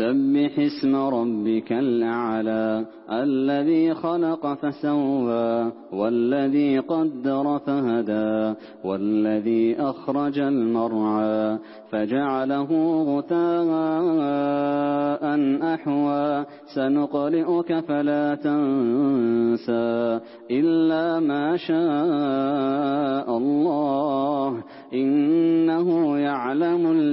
سبح اسم ربك الأعلى الذي خلق فسوى والذي قدر فهدى والذي أخرج المرعى فجعله غتاء أحوى سنقرئك فلا تنسى إلا ما شاء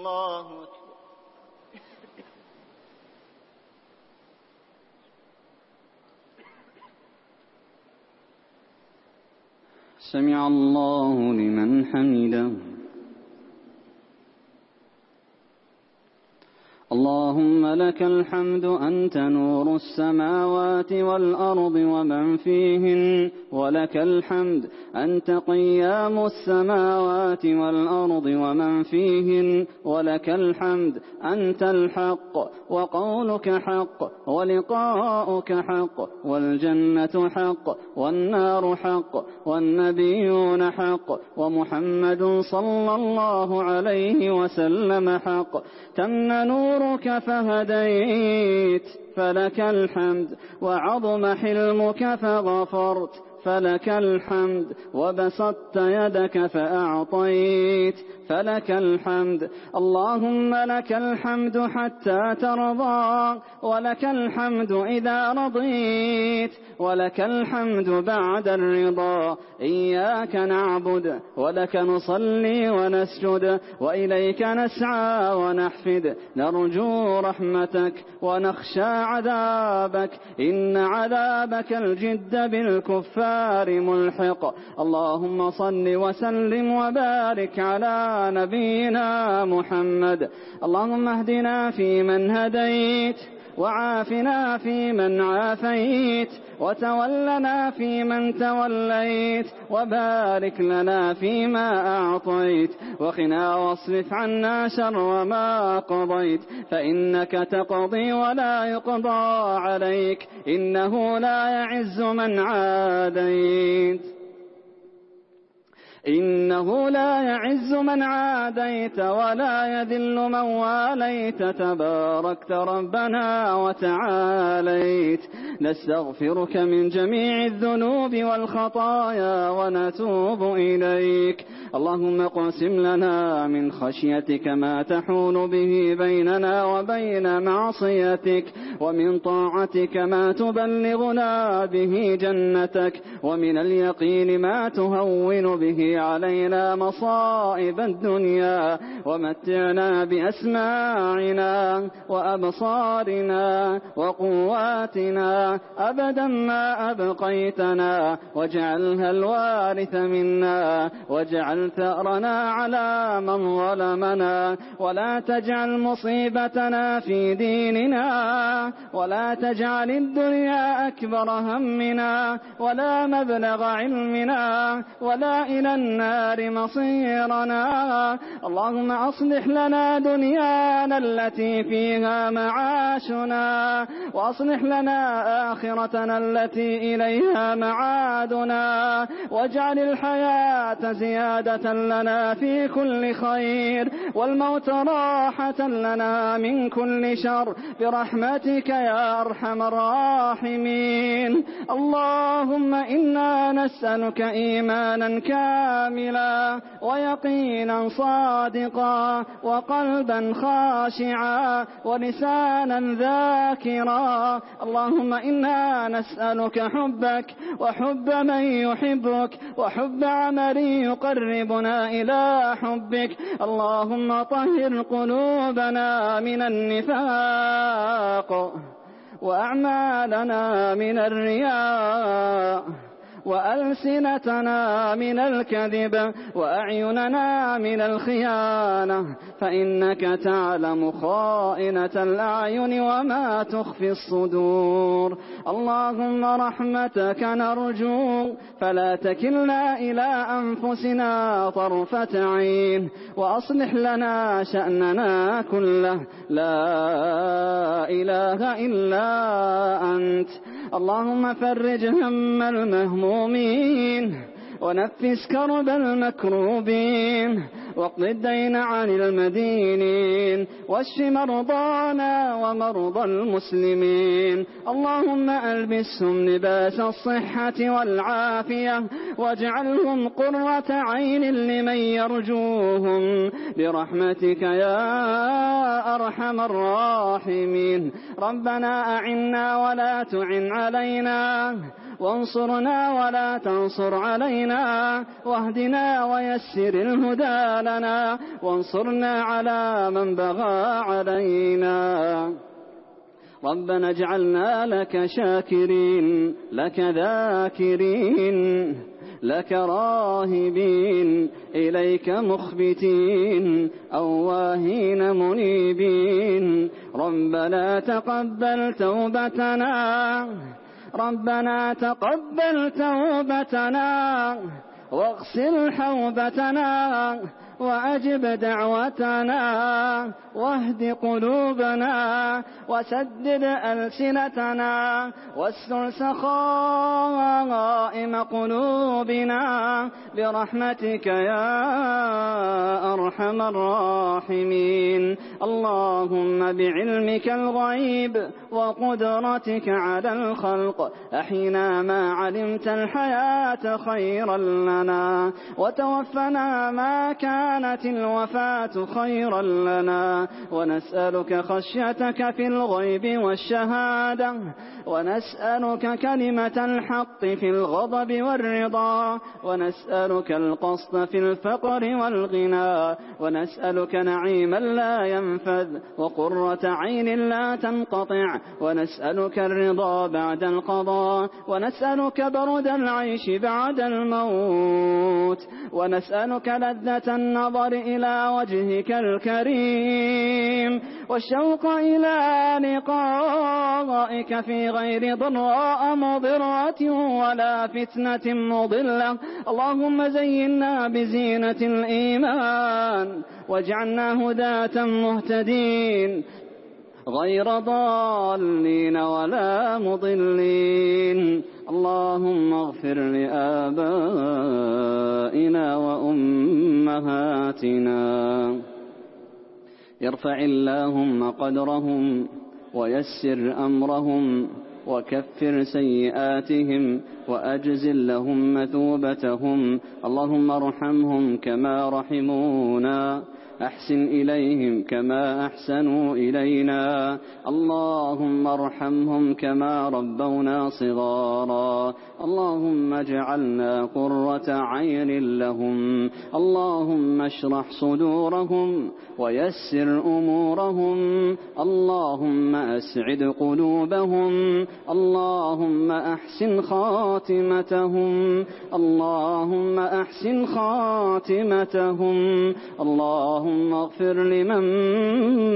اللہ سمع الله لمن حمده اللهم لك الحمد أنت نور السماوات والأرض ومن فيهن ولك الحمد أنت قيام السماوات والأرض ومن فيهن ولك الحمد أنت الحق وقولك حق ولقاؤك حق والجنة حق والنار حق والنبيون حق ومحمد صلى الله عليه وسلم حق. تم نور ربك فهديت فلك الحمد وعظم حلمك فغفرت فلك الحمد وبسطت يدك فأعطيت. فلك الحمد. اللهم لك الحمد حتى ترضى ولك الحمد إذا رضيت ولك الحمد بعد الرضا. إياك نعبد ولك نصلي ونسجد وإليك نسعى ونحفد. نرجو رحمتك ونخشى عذابك. إن عذابك الجد بالكفار ملحق. اللهم صل وسلم وبارك على نبينا محمد. اللهم اهدنا فيمن هديت وعافنا فيمن عافيت وتولنا فيمن توليت وبارك لنا فيما أعطيت وقنا واصرف عنا شر ما قضيت فإنك تقضي ولا يقضى عليك إنه لا يعز من عاديت. إنه لا يعز من عاديت ولا يذل من واليت. تباركت ربنا وتعاليت. نستغفرك من جميع الذنوب والخطايا ونتوب إليك. اللهم اقسم لنا من خشيتك ما تحول به بيننا وبين معصيتك. ومن طاعتك ما تبلغنا به جنتك. ومن اليقين ما تهون به علينا مصائب الدنيا ومتعنا بأسماعنا وأبصارنا وقواتنا. أبدا ما أبقيتنا. واجعلها الوارث منا. واجعل ثأرنا على من ظلمنا. ولا تجعل مصيبتنا في ديننا. ولا تجعل الدنيا أكبر همنا. ولا مبلغ علمنا. ولا إلى النار مصيرنا. اللهم أصلح لنا دنيانا التي فيها معاشنا وأصلح لنا آخرتنا التي إليها معادنا واجعل الحياة زيادة لنا في كل خير والموت راحة لنا من كل شر. برحمتك يا أرحم الراحمين. اللهم إنا نسألك إيمانا كاملا كاملا ويقينا صادقا وقلبا خاشعا ولسانا ذاكرا اللهم إنا نسألك حبك وحب من يحبك وحب عمل يقربنا إلى حبك اللهم طهر قلوبنا من النفاق وأعمالنا من الرياء وألسنتنا من الكذب وأعيننا من الخيانة فإنك تعلم خائنة الأعين وما تخفي الصدور اللهم رحمتك نرجو فلا تكلنا إلى أنفسنا طرفة عين وأصلح لنا شأننا كله لا إله إلا أنت اللهم فرج هم المهمومين. ونفس كرب المكروبين واقض الدين عن المدينين واشف مرضانا ومرضى المسلمين. اللهم ألبسهم لباس الصحة والعافية واجعلهم قرة عين لمن يرجوهم. برحمتك يا أرحم الراحمين. ربنا أعنا ولا تعن علينا. وانصرنا ولا تنصر علينا واهدنا ويسر الهدى لنا وانصرنا على من بغى علينا. ربنا اجعلنا لك شاكرين لك ذاكرين لك راهبين إليك مخبتين أواهين منيبين. رب لا تقبل توبتنا. ربنا تقبل توبتنا واغسل حوبتنا وأجب دعوتنا واهد قلوبنا وسدد ألسنتنا واستر سخائم قلوبنا برحمتك يا أرحم الراحمين. اللهم بعلمك الغيب وقدرتك على الخلق أحينا ما علمت الحياة خيرا لنا وتوفنا ما كان كانت الوفاة خيرا لنا ونسألك خشيتك في الغيب والشهادة ونسألك كلمة الحق في الغضب والرضا ونسألك القصد في الفقر والغنى ونسألك نعيما لا ينفذ وقرة عين لا تنقطع ونسألك الرضا بعد القضاء ونسألك برد العيش بعد الموت ونسألك لذة النار النظر إلى وجهك الكريم والشوق إلى لقائك في غير ضراء مضرة ولا فتنة مضلة. اللهم زينا بزينة الإيمان واجعلنا هداة مهتدين. غير ضالين ولا مضلين. اللهم اغفر لآبائنا وأمهاتنا. يرفع اللهم قدرهم ويسر أمرهم وكفر سيئاتهم وأجزل لهم مثوبتهم. اللهم ارحمهم كما رحمونا. أحسن إليهم كما أحسنوا إلينا. اللهم ارحمهم كما ربونا صغارا. اللهم اجعلنا قرة عين لهم. اللهم اشرح صدورهم ويسر أمورهم. اللهم أسعد قلوبهم. اللهم أحسن خاتمتهم. اللهم أحسن خاتمتهم. اللهم اللهم اغفر لمن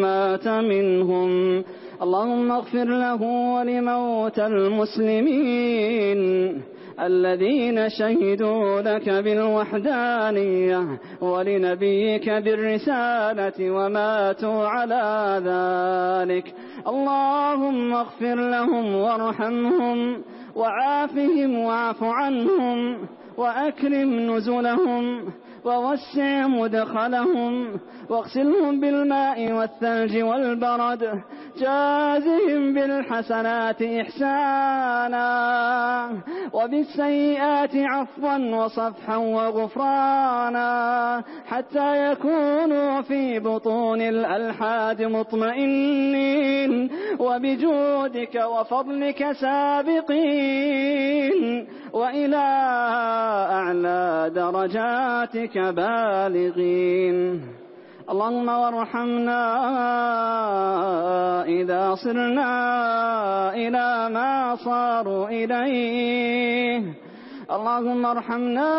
مات منهم. اللهم اغفر له ولموتى المسلمين الذين شهدوا لك بالوحدانية ولنبيك بالرسالة وماتوا على ذلك. اللهم اغفر لهم وارحمهم وعافهم واعف عنهم وأكرم نزلهم ووسع مدخلهم واغسلهم بالماء والثلج والبرد. جازهم بالحسنات إحسانا وبالسيئات عفوا وصفحا وغفرانا حتى يكونوا في بطون الألحاد مطمئنين. وبجودك وفضلك سابقين. وإلى أعلى درجاتك بالغين. اللهم وارحمنا إذا صرنا إلى ما صاروا إليه. اللهم ارحمنا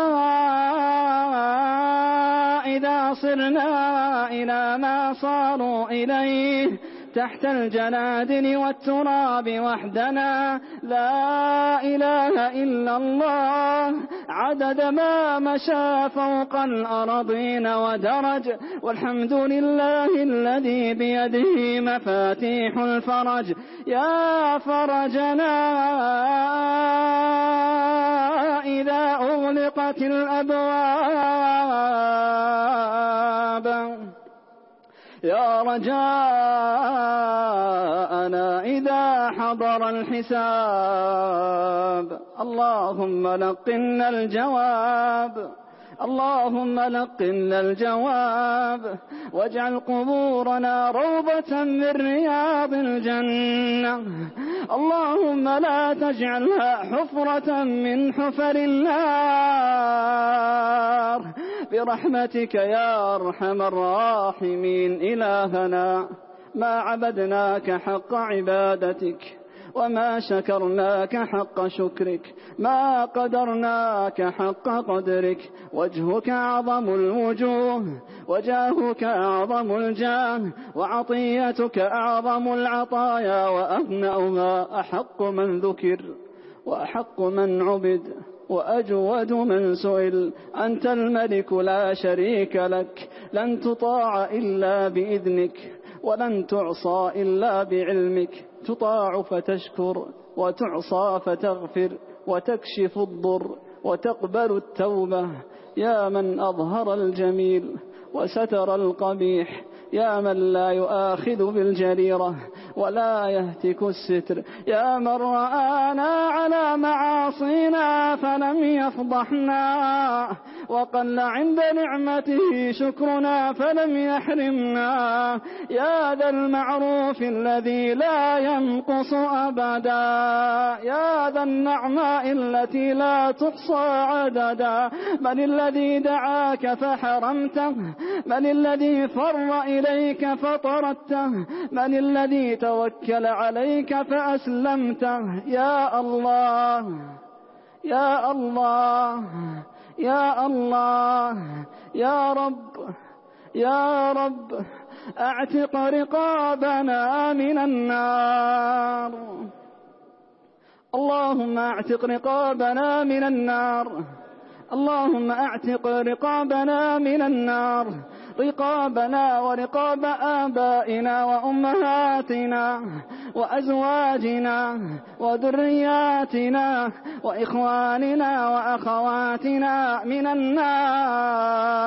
إذا صرنا إلى ما صاروا إليه. تحت الجنادل والتراب وحدنا. لا إله إلا الله. عدد ما مشى فوق الأرضين ودرج. والحمد لله الذي بيده مفاتيح الفرج. يا فرجنا إذا أغلقت الأبواب. يا رجاءنا إذا حضر الحساب. اللهم لقنا الجواب. اللهم لقنا الجواب. واجعل قبورنا روضة من رياض الجنة. اللهم لا تجعلها حفرة من حفر النار. برحمتك يا أرحم الراحمين إلهنا ما عبدناك حق عبادتك وما شكرناك حق شكرك ما قدرناك حق قدرك وجهك أعظم الوجوه وجاهك أعظم الجاه وعطيتك أعظم العطايا وأبنأها أحق من ذكر وأحق من عبد. وأجود من سئل أنت الملك لا شريك لك لن تطاع إلا بإذنك ولن تعصى إلا بعلمك. تطاع فتشكر وتعصى فتغفر وتكشف الضر وتقبل التوبة. يا من أظهر الجميل وستر القبيح يا من لا يؤاخذ بالجريرة. ولا يهتك الستر. يا من رآنا على معاصينا فلم يفضحنا. وقل عند نعمته شكرنا فلم يحرمنا. يا ذا المعروف الذي لا ينقص أبدا. يا ذا النعماء التي لا تحصى عددا. من الذي دعاك فحرمته. من الذي فر إليك فطردته من الذي توكل عليك فأسلمته يا الله يا الله يا الله يا رب يا رب اعتق رقابنا من النار. اللهم اعتق رقابنا من النار. اللهم اعتق رقابنا من النار. رقابنا ورقاب آبائنا وأمهاتنا وأزواجنا وذرياتنا وإخواننا وأخواتنا من النار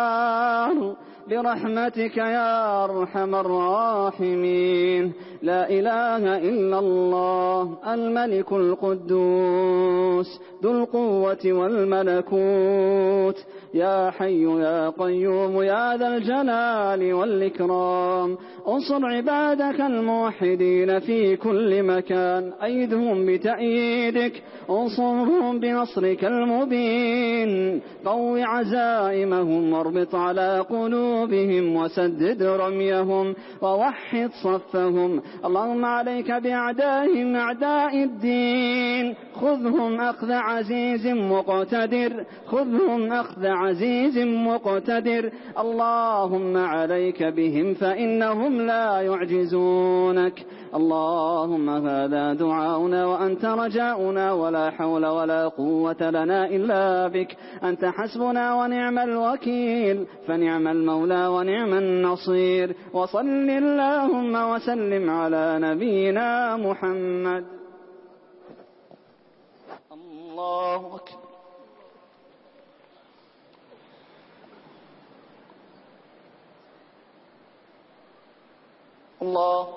برحمتك يا أرحم الراحمين لا إله إلا الله الملك القدوس ذو القوة والملكوت. يا حي يا قيوم يا ذا الجلال والإكرام. انصر عبادك الموحدين في كل مكان. أيدهم بتأييدك انصرهم بنصرك المبين. قو عزائمهم واربط على قلوبهم وسدد رميهم ووحد صفهم. اللهم عليك بأعدائهم أعداء الدين. خذهم أخذ عزيز مقتدر. خذهم أخذ عزيز مقتدر. اللهم عليك بهم فإنهم لا يعجزونك. اللهم هذا دعاؤنا وأنت رجاؤنا ولا حول ولا قوة لنا إلا بك. أنت حسبنا ونعم الوكيل. فنعم المولى ونعم النصير. وصل اللهم وسلم على نبينا محمد. الله أكبر. الله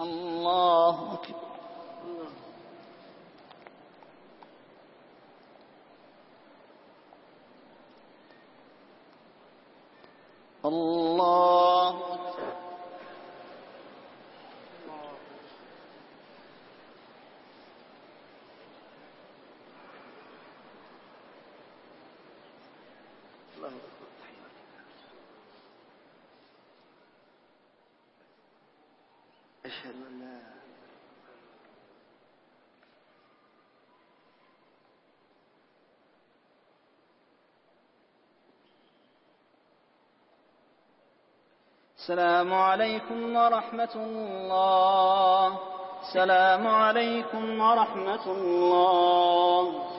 اللہ اکبر۔ الله الله أشهد أن لا السلام عليكم ورحمة الله. السلام عليكم ورحمة الله.